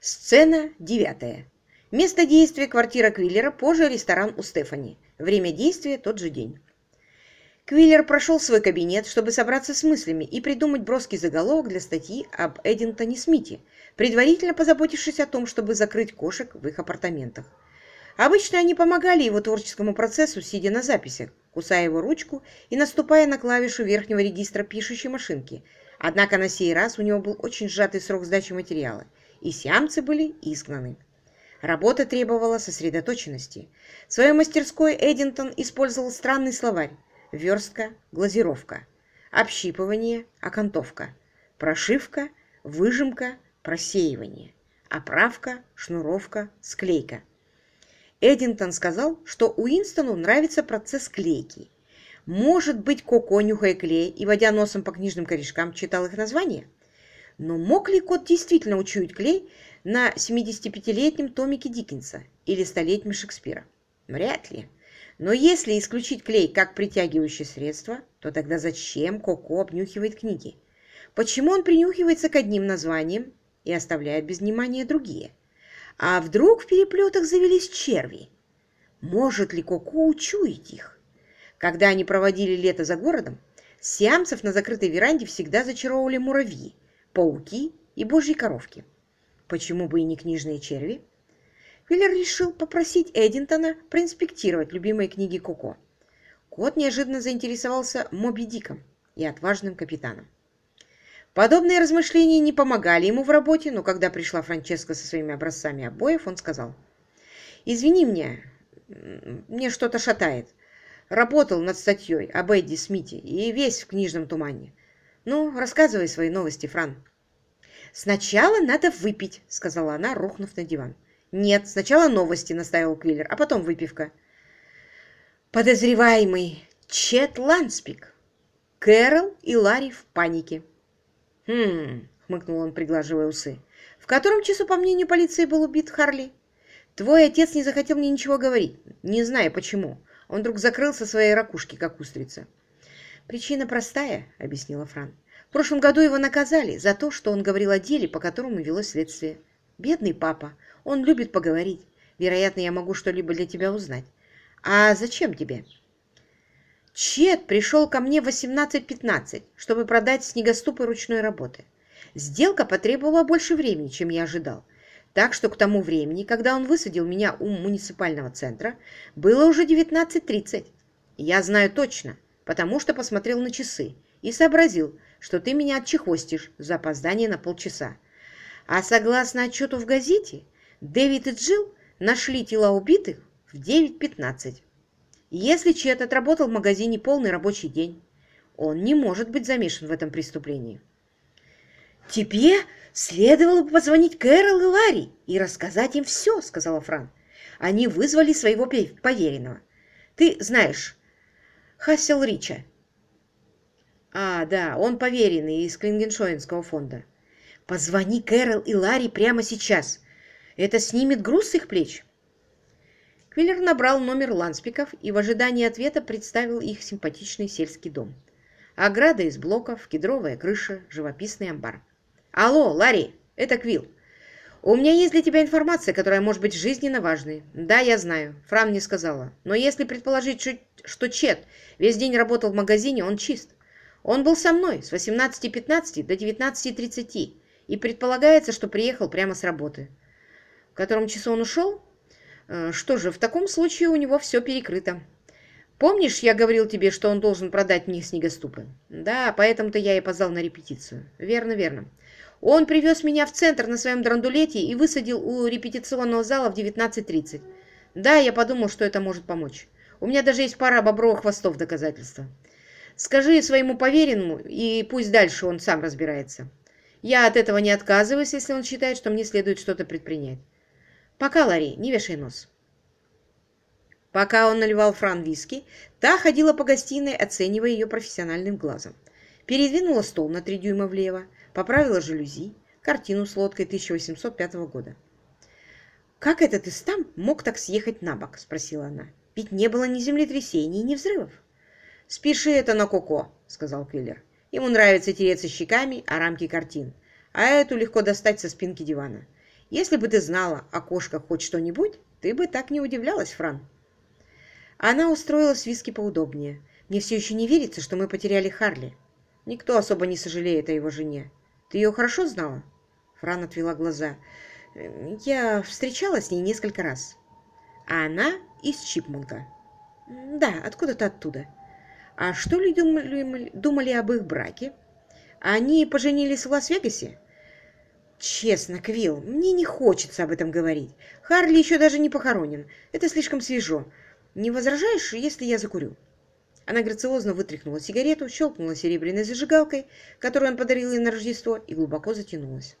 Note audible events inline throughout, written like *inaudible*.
Сцена девятая. Место действия – квартира Квиллера, позже ресторан у Стефани. Время действия – тот же день. Квиллер прошел свой кабинет, чтобы собраться с мыслями и придумать броский заголовок для статьи об Эдинтоне Смите, предварительно позаботившись о том, чтобы закрыть кошек в их апартаментах. Обычно они помогали его творческому процессу, сидя на записях, кусая его ручку и наступая на клавишу верхнего регистра пишущей машинки. Однако на сей раз у него был очень сжатый срок сдачи материала, и сиамцы были изгнаны. Работа требовала сосредоточенности. В своей мастерской Эдинтон использовал странный словарь верстка, глазировка, общипывание, окантовка, прошивка, выжимка, просеивание, оправка, шнуровка, склейка. Эдинтон сказал, что Уинстону нравится процесс клейки. Может быть, Коко, нюхая клей и водя носом по книжным корешкам, читал их название? Но мог ли кот действительно учуять клей на 75-летнем томике Диккенса или столетнем Шекспира? Вряд ли. Но если исключить клей как притягивающее средство, то тогда зачем Коко обнюхивает книги? Почему он принюхивается к одним названиям и оставляет без внимания другие? А вдруг в переплетах завелись черви? Может ли Коко учуять их? Когда они проводили лето за городом, сиамцев на закрытой веранде всегда зачаровывали муравьи, пауки и божьи коровки. Почему бы и не книжные черви? Виллер решил попросить Эдинтона проинспектировать любимые книги Коко. Кот неожиданно заинтересовался Моби Диком и отважным капитаном. Подобные размышления не помогали ему в работе, но когда пришла Франческа со своими образцами обоев, он сказал, «Извини меня, мне что-то шатает. Работал над статьей об Эдди Смите и весь в книжном тумане. Ну, рассказывай свои новости, Фран». «Сначала надо выпить», — сказала она, рухнув на диван. «Нет, сначала новости», — настаивал Квиллер, — «а потом выпивка». Подозреваемый Чет Ланспик. Кэрол и Ларри в панике. «Хм...» — хмыкнул он, приглаживая усы. «В котором часу, по мнению полиции, был убит Харли?» «Твой отец не захотел мне ничего говорить, не знаю почему. Он вдруг закрылся своей ракушки, как устрица». «Причина простая», — объяснила Фран. «В прошлом году его наказали за то, что он говорил о деле, по которому велось следствие. Бедный папа, он любит поговорить. Вероятно, я могу что-либо для тебя узнать. А зачем тебе?» Чет пришел ко мне в 18.15, чтобы продать снегоступы ручной работы. Сделка потребовала больше времени, чем я ожидал. Так что к тому времени, когда он высадил меня у муниципального центра, было уже 19.30. Я знаю точно, потому что посмотрел на часы и сообразил, что ты меня отчехвостишь за опоздание на полчаса. А согласно отчету в газете, Дэвид и Джилл нашли тела убитых в 9.15. Если Чет отработал в магазине полный рабочий день, он не может быть замешан в этом преступлении. «Тебе следовало бы позвонить Кэрол и Ларри и рассказать им все», — сказала Фран. «Они вызвали своего поверенного. Ты знаешь, Хассел Рича». «А, да, он поверенный из Клингеншоинского фонда». «Позвони Кэрол и Ларри прямо сейчас. Это снимет груз с их плеч». Квиллер набрал номер Ланспиков и в ожидании ответа представил их симпатичный сельский дом. Ограда из блоков, кедровая крыша, живописный амбар. «Алло, Ларри, это Квилл. У меня есть для тебя информация, которая может быть жизненно важной. Да, я знаю, Фран мне сказала. Но если предположить, что Чет весь день работал в магазине, он чист. Он был со мной с 18.15 до 19.30 и предполагается, что приехал прямо с работы. В котором часу он ушел? Э, что же, в таком случае у него все перекрыто. Помнишь, я говорил тебе, что он должен продать мне снегоступы? Да, поэтому-то я и позвал на репетицию. Верно, верно. Он привез меня в центр на своем драндулете и высадил у репетиционного зала в 19.30. Да, я подумал, что это может помочь. У меня даже есть пара бобровых хвостов доказательства. Скажи своему поверенному, и пусть дальше он сам разбирается. Я от этого не отказываюсь, если он считает, что мне следует что-то предпринять. Пока, Ларри, не вешай нос. Пока он наливал Фран виски, та ходила по гостиной, оценивая ее профессиональным глазом. Передвинула стол на три дюйма влево, поправила жалюзи, картину с лодкой 1805 года. «Как этот Истам мог так съехать на бок?» – спросила она. «Ведь не было ни землетрясений, ни взрывов». «Спиши это на Коко», – сказал Квиллер. «Ему нравится тереться щеками о рамки картин, а эту легко достать со спинки дивана. Если бы ты знала о кошках хоть что-нибудь, ты бы так не удивлялась, Фран. Она устроилась в виске поудобнее. Мне все еще не верится, что мы потеряли Харли. Никто особо не сожалеет о его жене. Ты ее хорошо знала? Фран отвела глаза. Я встречалась с ней несколько раз. А она из Чипмунка. Да, откуда-то оттуда. А что ли думали, думали об их браке? Они поженились в Лас-Вегасе? Честно, Квилл, мне не хочется об этом говорить. Харли еще даже не похоронен. Это слишком свежо. Не возражаешь, если я закурю? Она грациозно вытряхнула сигарету, щелкнула серебряной зажигалкой, которую он подарил ей на Рождество, и глубоко затянулась.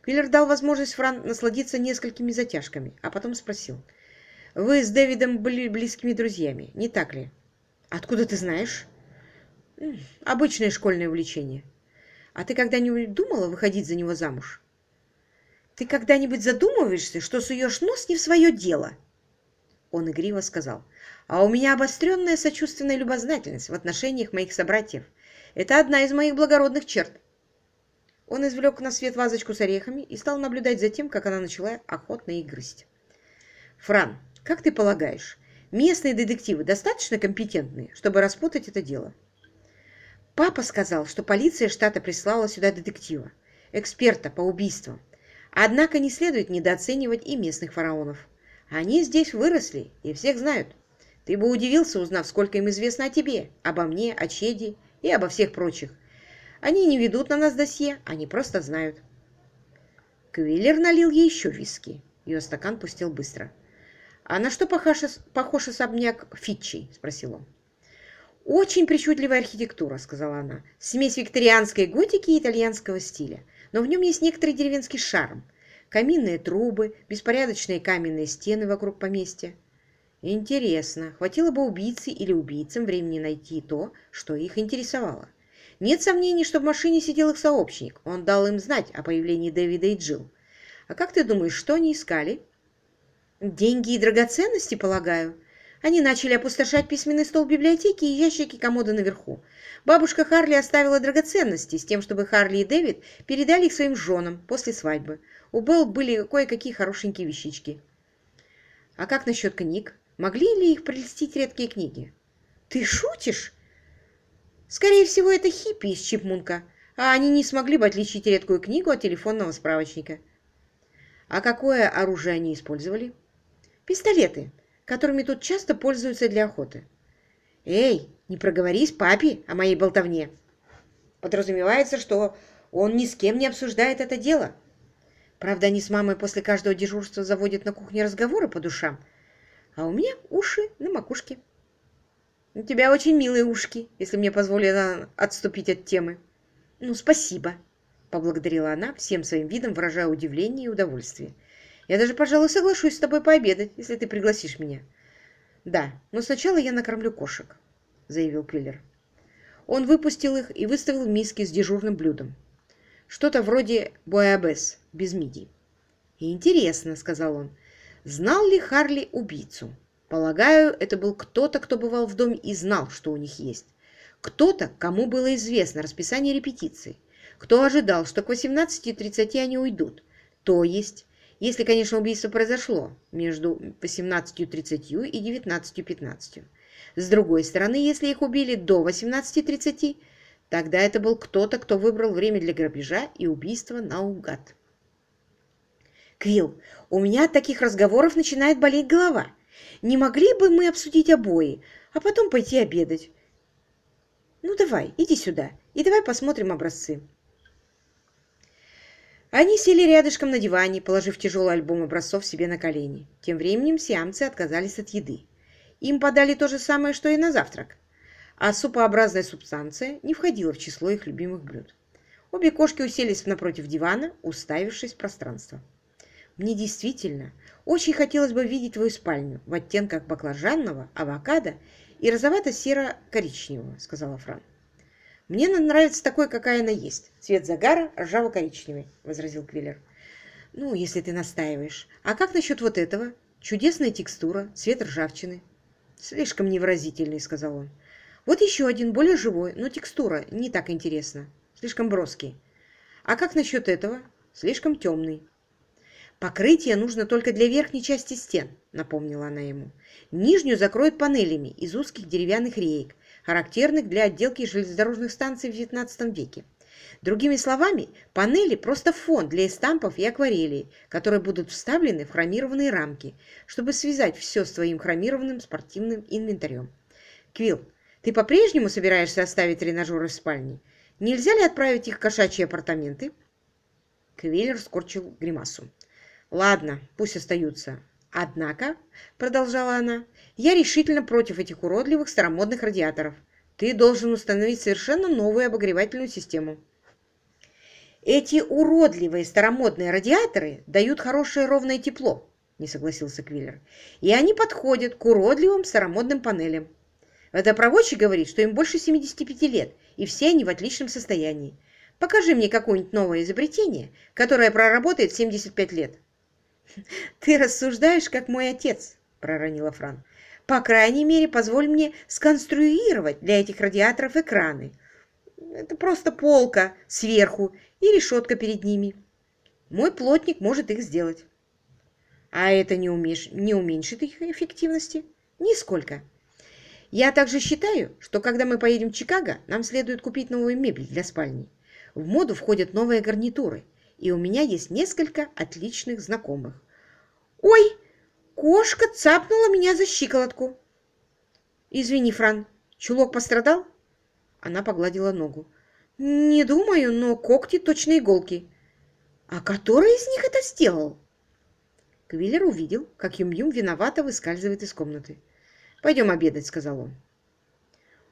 Квиллер дал возможность Фран насладиться несколькими затяжками, а потом спросил. «Вы с Дэвидом были близкими друзьями, не так ли?» «Откуда ты знаешь?» «Обычное школьное увлечение». «А ты когда-нибудь думала выходить за него замуж?» «Ты когда-нибудь задумываешься, что суешь нос не в свое дело?» Он игриво сказал. А у меня обостренная сочувственная любознательность в отношениях моих собратьев. Это одна из моих благородных черт. Он извлек на свет вазочку с орехами и стал наблюдать за тем, как она начала охотно их грызть. «Фран, как ты полагаешь, местные детективы достаточно компетентные, чтобы распутать это дело?» «Папа сказал, что полиция штата прислала сюда детектива, эксперта по убийствам. Однако не следует недооценивать и местных фараонов. Они здесь выросли и всех знают». Ты бы удивился, узнав, сколько им известно о тебе, обо мне, о Чеди и обо всех прочих. Они не ведут на нас досье, они просто знают. Квиллер налил ей еще виски. Ее стакан пустил быстро. «А на что похож, похож особняк Фитчи?» – спросил он. «Очень причудливая архитектура», – сказала она. «Смесь викторианской готики и итальянского стиля. Но в нем есть некоторый деревенский шарм. Каминные трубы, беспорядочные каменные стены вокруг поместья. Интересно, хватило бы убийце или убийцам времени найти то, что их интересовало. Нет сомнений, что в машине сидел их сообщник. Он дал им знать о появлении Дэвида и Джилл. А как ты думаешь, что они искали? Деньги и драгоценности, полагаю. Они начали опустошать письменный стол библиотеки и ящики комода наверху. Бабушка Харли оставила драгоценности с тем, чтобы Харли и Дэвид передали их своим женам после свадьбы. У Белл были кое-какие хорошенькие вещички. А как насчет книг? Могли ли их прельстить редкие книги? Ты шутишь? Скорее всего, это хиппи из Чипмунка, а они не смогли бы отличить редкую книгу от телефонного справочника. А какое оружие они использовали? Пистолеты, которыми тут часто пользуются для охоты. Эй, не проговорись папе о моей болтовне. Подразумевается, что он ни с кем не обсуждает это дело. Правда, они с мамой после каждого дежурства заводят на кухне разговоры по душам, а у меня уши на макушке. У тебя очень милые ушки, если мне позволено отступить от темы. Ну, спасибо, поблагодарила она, всем своим видом выражая удивление и удовольствие. Я даже, пожалуй, соглашусь с тобой пообедать, если ты пригласишь меня. Да, но сначала я накормлю кошек, заявил Квиллер. Он выпустил их и выставил миски с дежурным блюдом. Что-то вроде буэбес, без мидий. «Интересно», — сказал он, Знал ли Харли убийцу? Полагаю, это был кто-то, кто бывал в доме и знал, что у них есть. Кто-то, кому было известно расписание репетиций. Кто ожидал, что к 18.30 они уйдут. То есть, если, конечно, убийство произошло между 18.30 и 19.15. С другой стороны, если их убили до 18.30, тогда это был кто-то, кто выбрал время для грабежа и убийства наугад. Квилл, у меня от таких разговоров начинает болеть голова. Не могли бы мы обсудить обои, а потом пойти обедать? Ну давай, иди сюда, и давай посмотрим образцы. Они сели рядышком на диване, положив тяжелый альбом образцов себе на колени. Тем временем сиамцы отказались от еды. Им подали то же самое, что и на завтрак. А супообразная субстанция не входила в число их любимых блюд. Обе кошки уселись напротив дивана, уставившись в пространство. Мне действительно очень хотелось бы видеть твою спальню в оттенках баклажанного, авокадо и розовато-серо-коричневого, сказала Фран. Мне нравится такой, какая она есть. Цвет загара ржаво-коричневый, возразил Квиллер. Ну, если ты настаиваешь. А как насчет вот этого? Чудесная текстура, цвет ржавчины. Слишком невыразительный, сказал он. Вот еще один, более живой, но текстура не так интересна. Слишком броский. А как насчет этого? Слишком темный. «Покрытие нужно только для верхней части стен», — напомнила она ему. «Нижнюю закроют панелями из узких деревянных реек, характерных для отделки железнодорожных станций в XIX веке. Другими словами, панели – просто фон для эстампов и акварелей, которые будут вставлены в хромированные рамки, чтобы связать все с твоим хромированным спортивным инвентарем. Квилл, ты по-прежнему собираешься оставить тренажеры в спальне? Нельзя ли отправить их в кошачьи апартаменты?» Квиллер скорчил гримасу. «Ладно, пусть остаются. Однако, — продолжала она, — я решительно против этих уродливых старомодных радиаторов. Ты должен установить совершенно новую обогревательную систему». «Эти уродливые старомодные радиаторы дают хорошее ровное тепло», — не согласился Квиллер. «И они подходят к уродливым старомодным панелям. Водопроводчик говорит, что им больше 75 лет, и все они в отличном состоянии. Покажи мне какое-нибудь новое изобретение, которое проработает 75 лет». *laughs* «Ты рассуждаешь, как мой отец», — проронила Фран. «По крайней мере, позволь мне сконструировать для этих радиаторов экраны. Это просто полка сверху и решетка перед ними. Мой плотник может их сделать». «А это не, умеш... не уменьшит их эффективности?» «Нисколько». «Я также считаю, что когда мы поедем в Чикаго, нам следует купить новую мебель для спальни. В моду входят новые гарнитуры, и у меня есть несколько отличных знакомых. «Ой, кошка цапнула меня за щиколотку!» «Извини, Фран, чулок пострадал?» Она погладила ногу. «Не думаю, но когти точно иголки». «А который из них это сделал?» Квиллер увидел, как Юм-Юм виновато выскальзывает из комнаты. «Пойдем обедать», — сказал он.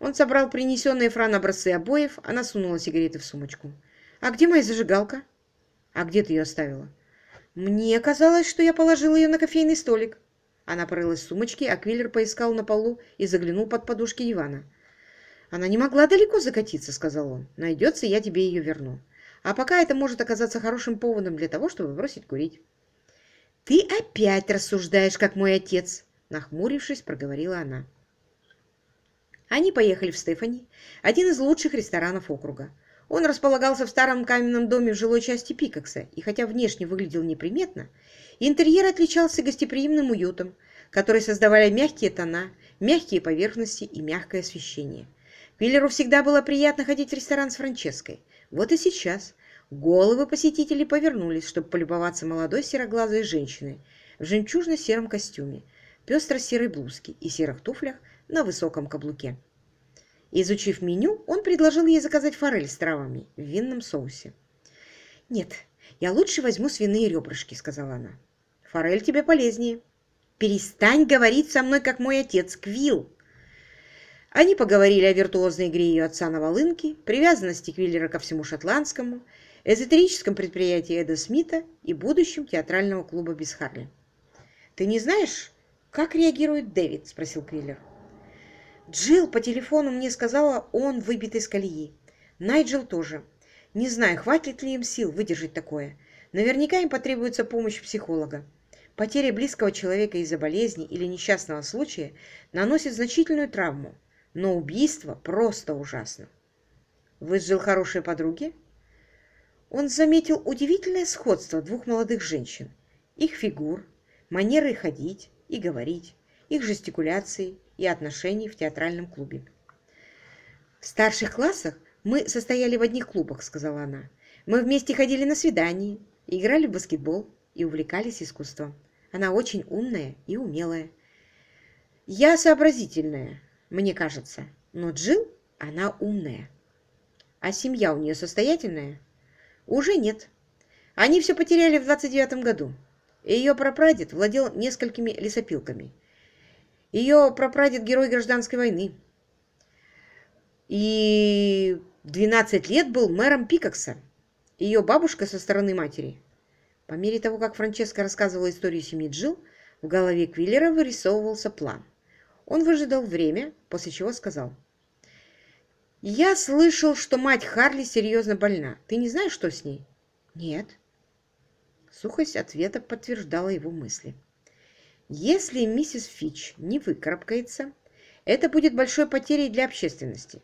Он собрал принесенные Фран образцы обоев, она сунула сигареты в сумочку. «А где моя зажигалка?» «А где ты ее оставила?» «Мне казалось, что я положила ее на кофейный столик». Она порылась в сумочке, а Квиллер поискал на полу и заглянул под подушки дивана. «Она не могла далеко закатиться», — сказал он. «Найдется, я тебе ее верну. А пока это может оказаться хорошим поводом для того, чтобы бросить курить». «Ты опять рассуждаешь, как мой отец», — нахмурившись, проговорила она. Они поехали в Стефани, один из лучших ресторанов округа. Он располагался в старом каменном доме в жилой части Пикакса, и хотя внешне выглядел неприметно, интерьер отличался гостеприимным уютом, который создавали мягкие тона, мягкие поверхности и мягкое освещение. Квиллеру всегда было приятно ходить в ресторан с Франческой. Вот и сейчас головы посетителей повернулись, чтобы полюбоваться молодой сероглазой женщиной в жемчужно-сером костюме, пестро-серой блузке и серых туфлях на высоком каблуке. Изучив меню, он предложил ей заказать форель с травами в винном соусе. «Нет, я лучше возьму свиные ребрышки», — сказала она. «Форель тебе полезнее». «Перестань говорить со мной, как мой отец, Квилл!» Они поговорили о виртуозной игре ее отца на волынке, привязанности Квиллера ко всему шотландскому, эзотерическом предприятии Эда Смита и будущем театрального клуба без. «Ты не знаешь, как реагирует Дэвид?» – спросил Квиллер. Джилл по телефону мне сказала, он выбит из колеи. Найджел тоже. Не знаю, хватит ли им сил выдержать такое. Наверняка им потребуется помощь психолога. Потеря близкого человека из-за болезни или несчастного случая наносит значительную травму, но убийство просто ужасно. Вы с Джилл хорошие подруги? Он заметил удивительное сходство двух молодых женщин. Их фигур, манеры ходить и говорить, их жестикуляции, и отношений в театральном клубе. «В старших классах мы состояли в одних клубах», — сказала она. «Мы вместе ходили на свидания, играли в баскетбол и увлекались искусством. Она очень умная и умелая. Я сообразительная, мне кажется, но Джилл, она умная. А семья у нее состоятельная? Уже нет. Они все потеряли в 29 году. Ее прапрадед владел несколькими лесопилками. Ее прапрадед герой гражданской войны. И 12 лет был мэром Пикакса. Ее бабушка со стороны матери. По мере того, как Франческа рассказывала историю семьи Джилл, в голове Квиллера вырисовывался план. Он выжидал время, после чего сказал. «Я слышал, что мать Харли серьезно больна. Ты не знаешь, что с ней?» «Нет». Сухость ответа подтверждала его мысли. Если миссис Фич не выкарабкается, это будет большой потерей для общественности.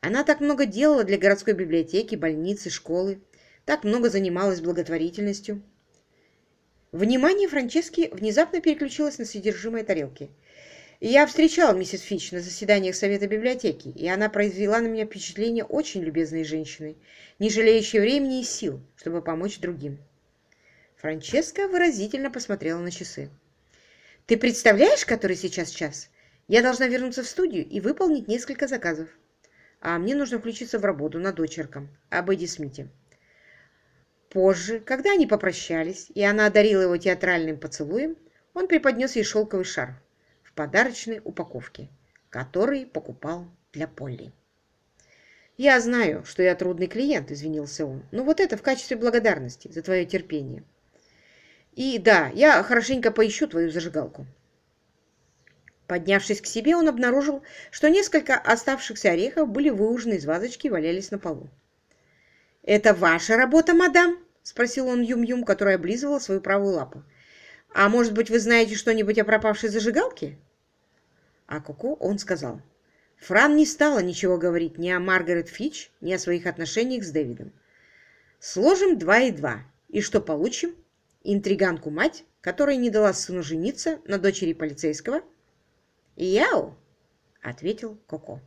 Она так много делала для городской библиотеки, больницы, школы, так много занималась благотворительностью. Внимание Франчески внезапно переключилось на содержимое тарелки. Я встречала миссис Фич на заседаниях Совета библиотеки, и она произвела на меня впечатление очень любезной женщины, не жалеющей времени и сил, чтобы помочь другим. Франческа выразительно посмотрела на часы. «Ты представляешь, который сейчас час? Я должна вернуться в студию и выполнить несколько заказов. А мне нужно включиться в работу над очерком об Эдди Смите». Позже, когда они попрощались, и она одарила его театральным поцелуем, он преподнес ей шелковый шарф в подарочной упаковке, который покупал для Полли. «Я знаю, что я трудный клиент», — извинился он, «но вот это в качестве благодарности за твое терпение». И да, я хорошенько поищу твою зажигалку. Поднявшись к себе, он обнаружил, что несколько оставшихся орехов были выужены из вазочки и валялись на полу. «Это ваша работа, мадам?» — спросил он Юм-Юм, которая облизывала свою правую лапу. «А может быть, вы знаете что-нибудь о пропавшей зажигалке?» А Коко он сказал. Фран не стала ничего говорить ни о Маргарет Фич, ни о своих отношениях с Дэвидом. «Сложим два и два, и что получим?» Интриганку-мать, которая не дала сыну жениться на дочери полицейского? «Яу!» — ответил Коко.